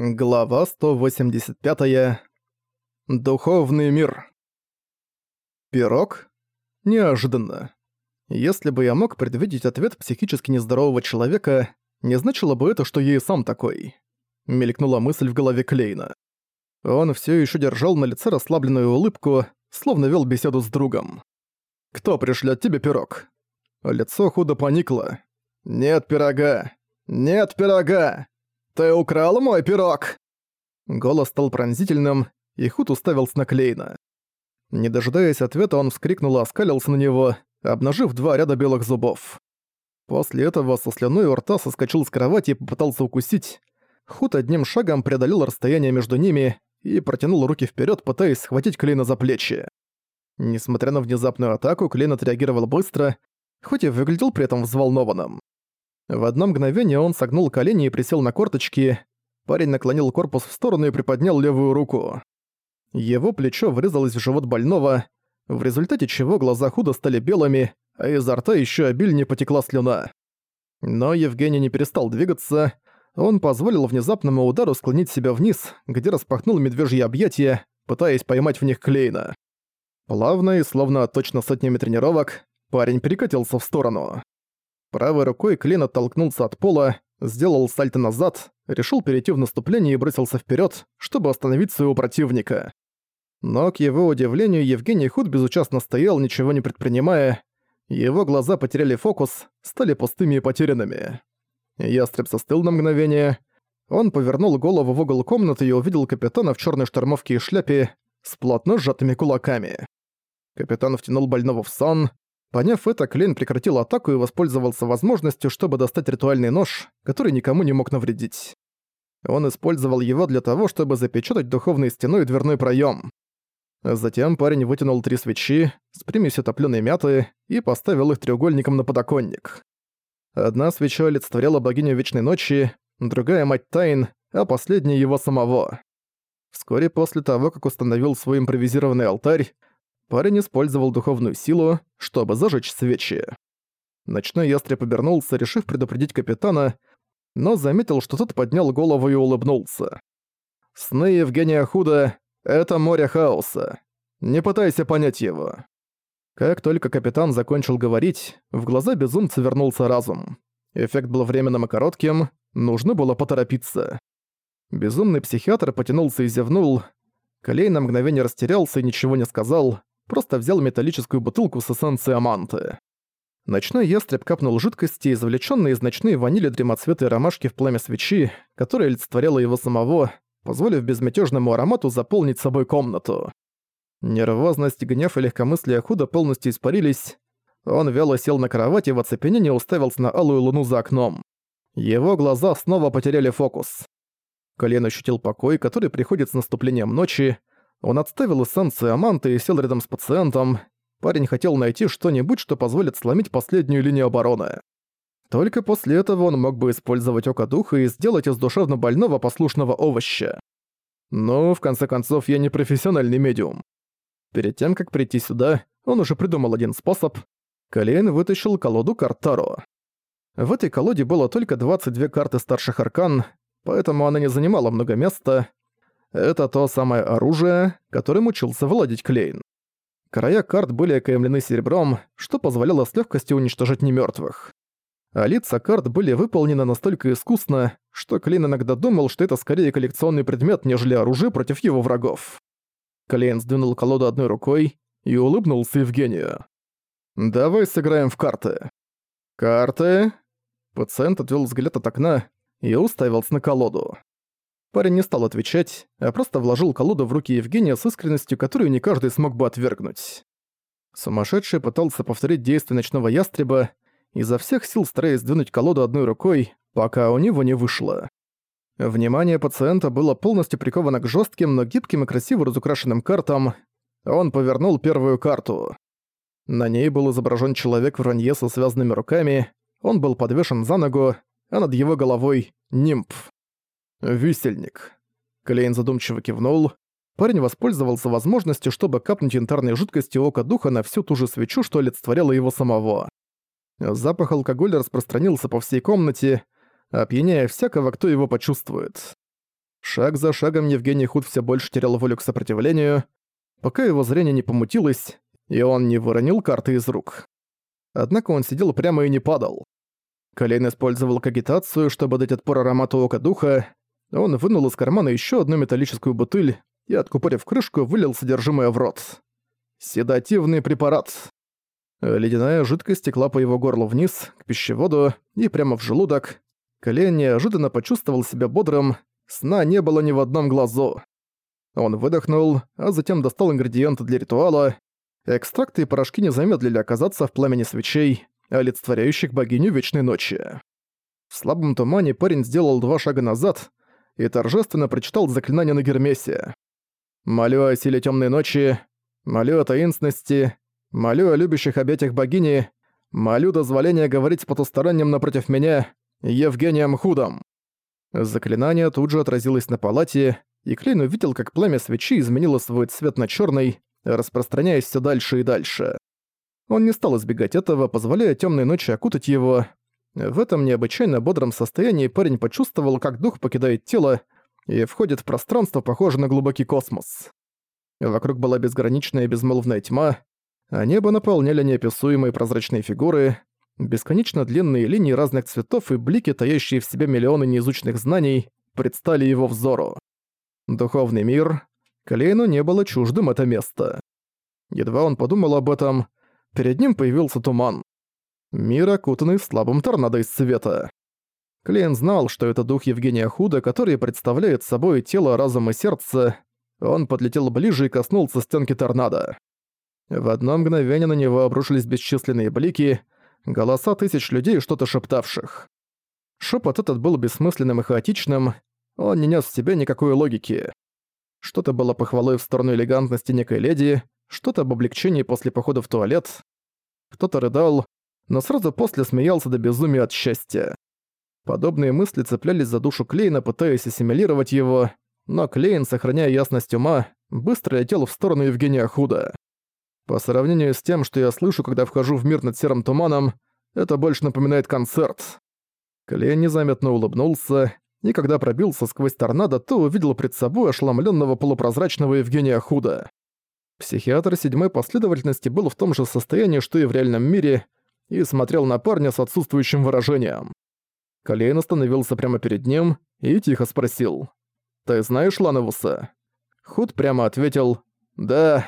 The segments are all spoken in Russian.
Глава 185. Духовный мир. Пирог? Неожиданно. Если бы я мог предвидеть ответ психически нездорового человека, не значило бы это, что я и сам такой. Мелькнула мысль в голове Клейна. Он все еще держал на лице расслабленную улыбку, словно вел беседу с другом. «Кто пришлет тебе пирог?» Лицо худо поникло. «Нет пирога! Нет пирога!» «Ты украл мой пирог!» Голос стал пронзительным, и Худ уставился на Клейна. Не дожидаясь ответа, он вскрикнул и оскалился на него, обнажив два ряда белых зубов. После этого со слюной у рта соскочил с кровати и попытался укусить. Худ одним шагом преодолел расстояние между ними и протянул руки вперед, пытаясь схватить Клейна за плечи. Несмотря на внезапную атаку, Клейн отреагировал быстро, хоть и выглядел при этом взволнованным. В одно мгновение он согнул колени и присел на корточки. Парень наклонил корпус в сторону и приподнял левую руку. Его плечо врезалось в живот больного, в результате чего глаза худо стали белыми, а изо рта еще обильнее потекла слюна. Но Евгений не перестал двигаться, он позволил внезапному удару склонить себя вниз, где распахнул медвежьи объятия, пытаясь поймать в них Клейна. Плавно и словно точно сотнями тренировок, парень перекатился в сторону. Правой рукой Клин оттолкнулся от пола, сделал сальто назад, решил перейти в наступление и бросился вперед, чтобы остановить своего противника. Но, к его удивлению, Евгений Худ безучастно стоял, ничего не предпринимая. Его глаза потеряли фокус, стали пустыми и потерянными. Ястреб застыл на мгновение. Он повернул голову в угол комнаты и увидел капитана в черной штормовке и шляпе с плотно сжатыми кулаками. Капитан втянул больного в сон, Поняв это, Клейн прекратил атаку и воспользовался возможностью, чтобы достать ритуальный нож, который никому не мог навредить. Он использовал его для того, чтобы запечатать духовной стеной дверной проем. Затем парень вытянул три свечи с примесью топлёной мяты и поставил их треугольником на подоконник. Одна свеча олицетворяла богиню Вечной Ночи, другая — Мать Тайн, а последняя — его самого. Вскоре после того, как установил свой импровизированный алтарь, парень использовал духовную силу, чтобы зажечь свечи. Ночной ястреб обернулся, решив предупредить капитана, но заметил, что тот поднял голову и улыбнулся. «Сны Евгения Худа — это море хаоса. Не пытайся понять его». Как только капитан закончил говорить, в глаза безумца вернулся разум. Эффект был временным и коротким, нужно было поторопиться. Безумный психиатр потянулся и зевнул. Колей на мгновение растерялся и ничего не сказал, просто взял металлическую бутылку с эссенцией аманты. Ночной ястреб капнул жидкости, извлечённой из ночной ванили дремоцветы ромашки в пламя свечи, которая олицетворяла его самого, позволив безмятежному аромату заполнить собой комнату. Нервозность, гнев и легкомыслие худо полностью испарились. Он вяло сел на кровати и в оцепенении уставился на алую луну за окном. Его глаза снова потеряли фокус. Колен ощутил покой, который приходит с наступлением ночи, он отставил эссенцию Аманты и сел рядом с пациентом. Парень хотел найти что-нибудь, что позволит сломить последнюю линию обороны. Только после этого он мог бы использовать Око Духа и сделать из душевно больного послушного овоща. Но, в конце концов, я не профессиональный медиум. Перед тем, как прийти сюда, он уже придумал один способ. Калейн вытащил колоду карт Таро. В этой колоде было только 22 карты старших аркан, поэтому она не занимала много места, это то самое оружие, которым учился владеть Клейн. Края карт были окаймлены серебром, что позволяло с легкостью уничтожить немертвых. А лица карт были выполнены настолько искусно, что Клейн иногда думал, что это скорее коллекционный предмет, нежели оружие против его врагов. Клейн сдвинул колоду одной рукой и улыбнулся Евгению. «Давай сыграем в карты». «Карты?» Пациент отвел взгляд от окна и уставился на колоду. Парень не стал отвечать, а просто вложил колоду в руки Евгения с искренностью, которую не каждый смог бы отвергнуть. Сумасшедший пытался повторить действия ночного ястреба, изо всех сил стараясь сдвинуть колоду одной рукой, пока у него не вышло. Внимание пациента было полностью приковано к жестким, но гибким и красиво разукрашенным картам. Он повернул первую карту. На ней был изображен человек в ранье со связанными руками, он был подвешен за ногу, а над его головой — нимф. «Висельник». Клейн задумчиво кивнул. Парень воспользовался возможностью, чтобы капнуть янтарной жидкости ока духа на всю ту же свечу, что олицетворяло его самого. Запах алкоголя распространился по всей комнате, опьяняя всякого, кто его почувствует. Шаг за шагом Евгений Худ все больше терял волю к сопротивлению, пока его зрение не помутилось, и он не выронил карты из рук. Однако он сидел прямо и не падал. Колейн использовал кагитацию, чтобы дать отпор аромату ока духа. Он вынул из кармана еще одну металлическую бутыль и, откупорив крышку, вылил содержимое в рот. Седативный препарат. Ледяная жидкость текла по его горлу вниз, к пищеводу и прямо в желудок. Колейн неожиданно почувствовал себя бодрым, сна не было ни в одном глазу. Он выдохнул, а затем достал ингредиенты для ритуала. Экстракты и порошки не замедлили оказаться в пламени свечей, олицетворяющих богиню Вечной Ночи. В слабом тумане парень сделал два шага назад и торжественно прочитал заклинание на Гермесе. «Молю о силе темной ночи, молю о таинственности, молю о любящих обетях богини, молю дозволения говорить с потусторонним напротив меня, Евгением Худом». Заклинание тут же отразилось на палате, и Клейн увидел, как пламя свечи изменило свой цвет на черный, распространяясь все дальше и дальше. Он не стал избегать этого, позволяя темной ночи окутать его. В этом необычайно бодром состоянии парень почувствовал, как дух покидает тело и входит в пространство, похожее на глубокий космос. Вокруг была безграничная безмолвная тьма, а небо наполняли неописуемые прозрачные фигуры, бесконечно длинные линии разных цветов и блики, таящие в себе миллионы неизученных знаний, предстали его взору. Духовный мир. Клейну не было чуждым это место. Едва он подумал об этом, перед ним появился туман. Мир, окутанный слабым торнадо из света. Клейн знал, что это дух Евгения Худа, который представляет собой тело, разум и сердце. Он подлетел ближе и коснулся стенки торнадо. В одно мгновение на него обрушились бесчисленные блики, голоса тысяч людей, что-то шептавших. Шепот этот был бессмысленным и хаотичным, он не нес в себе никакой логики. Что-то было похвалой в сторону элегантности некой леди, что-то об облегчении после похода в туалет. Кто-то рыдал, но сразу после смеялся до безумия от счастья. Подобные мысли цеплялись за душу Клейна, пытаясь ассимилировать его, но Клейн, сохраняя ясность ума, быстро летел в сторону Евгения Худа. По сравнению с тем, что я слышу, когда вхожу в мир над серым туманом, это больше напоминает концерт. Клейн незаметно улыбнулся, и когда пробился сквозь торнадо, то увидел пред собой ошеломленного полупрозрачного Евгения Худа. Психиатр седьмой последовательности был в том же состоянии, что и в реальном мире, и смотрел на парня с отсутствующим выражением. Колейн остановился прямо перед ним и тихо спросил. «Ты знаешь Лановуса?» Худ прямо ответил «Да».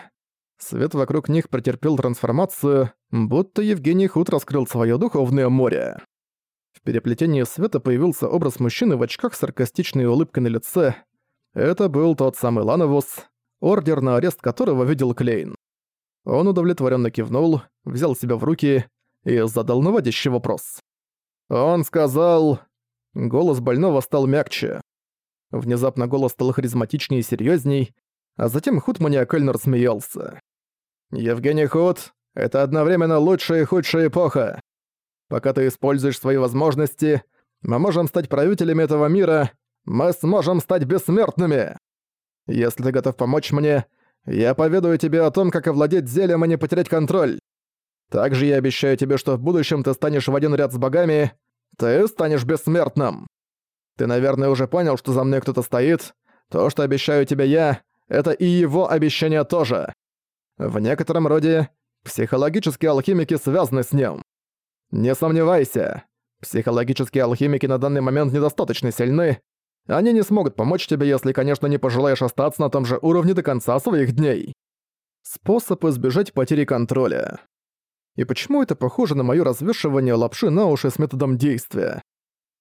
Свет вокруг них претерпел трансформацию, будто Евгений Худ раскрыл свое духовное море. В переплетении света появился образ мужчины в очках с саркастичной улыбкой на лице. Это был тот самый Лановус, ордер на арест которого видел Клейн. Он удовлетворенно кивнул, взял себя в руки и задал наводящий вопрос. Он сказал... Голос больного стал мягче. Внезапно голос стал харизматичнее и серьезней, а затем Худ маниакально рассмеялся. «Евгений Худ, это одновременно лучшая и худшая эпоха. Пока ты используешь свои возможности, мы можем стать правителями этого мира, мы сможем стать бессмертными. Если ты готов помочь мне, я поведаю тебе о том, как овладеть зельем и не потерять контроль. Также я обещаю тебе, что в будущем ты станешь в один ряд с богами, ты станешь бессмертным. Ты, наверное, уже понял, что за мной кто-то стоит. То, что обещаю тебе я, это и его обещание тоже. В некотором роде психологические алхимики связаны с ним. Не сомневайся, психологические алхимики на данный момент недостаточно сильны. Они не смогут помочь тебе, если, конечно, не пожелаешь остаться на том же уровне до конца своих дней. Способ избежать потери контроля. И почему это похоже на моё развешивание лапши на уши с методом действия?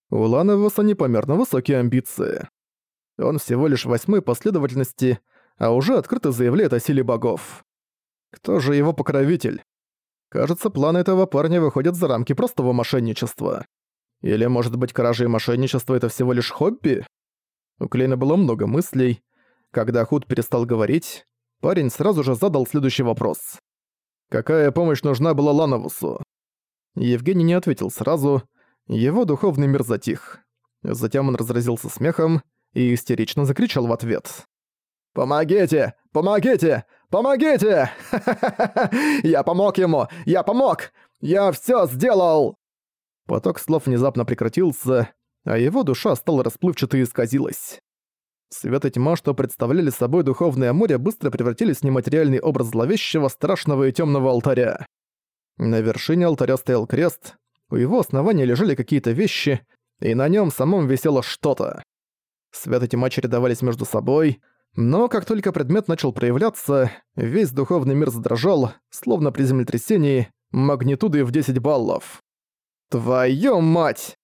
У Лановоса непомерно высокие амбиции. Он всего лишь восьмой последовательности, а уже открыто заявляет о силе богов. Кто же его покровитель? Кажется, планы этого парня выходят за рамки простого мошенничества. Или, может быть, кража и мошенничество — это всего лишь хобби? У Клейна было много мыслей. Когда Худ перестал говорить, парень сразу же задал следующий вопрос. Какая помощь нужна была Лановусу? Евгений не ответил сразу, его духовный мир затих. Затем он разразился смехом и истерично закричал в ответ. «Помогите! Помогите! Помогите! Я помог ему! Я помог! Я всё сделал!» Поток слов внезапно прекратился, а его душа стала расплывчатой и исказилась. Свет и тьма, что представляли собой духовное море, быстро превратились в нематериальный образ зловещего, страшного и темного алтаря. На вершине алтаря стоял крест, у его основания лежали какие-то вещи, и на нем самом висело что-то. Свет и тьма чередовались между собой, но как только предмет начал проявляться, весь духовный мир задрожал, словно при землетрясении, магнитудой в 10 баллов. «Твою мать!»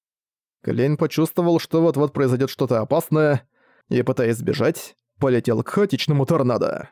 Клейн почувствовал, что вот-вот произойдет что-то опасное, и, пытаясь сбежать, полетел к хаотичному торнадо.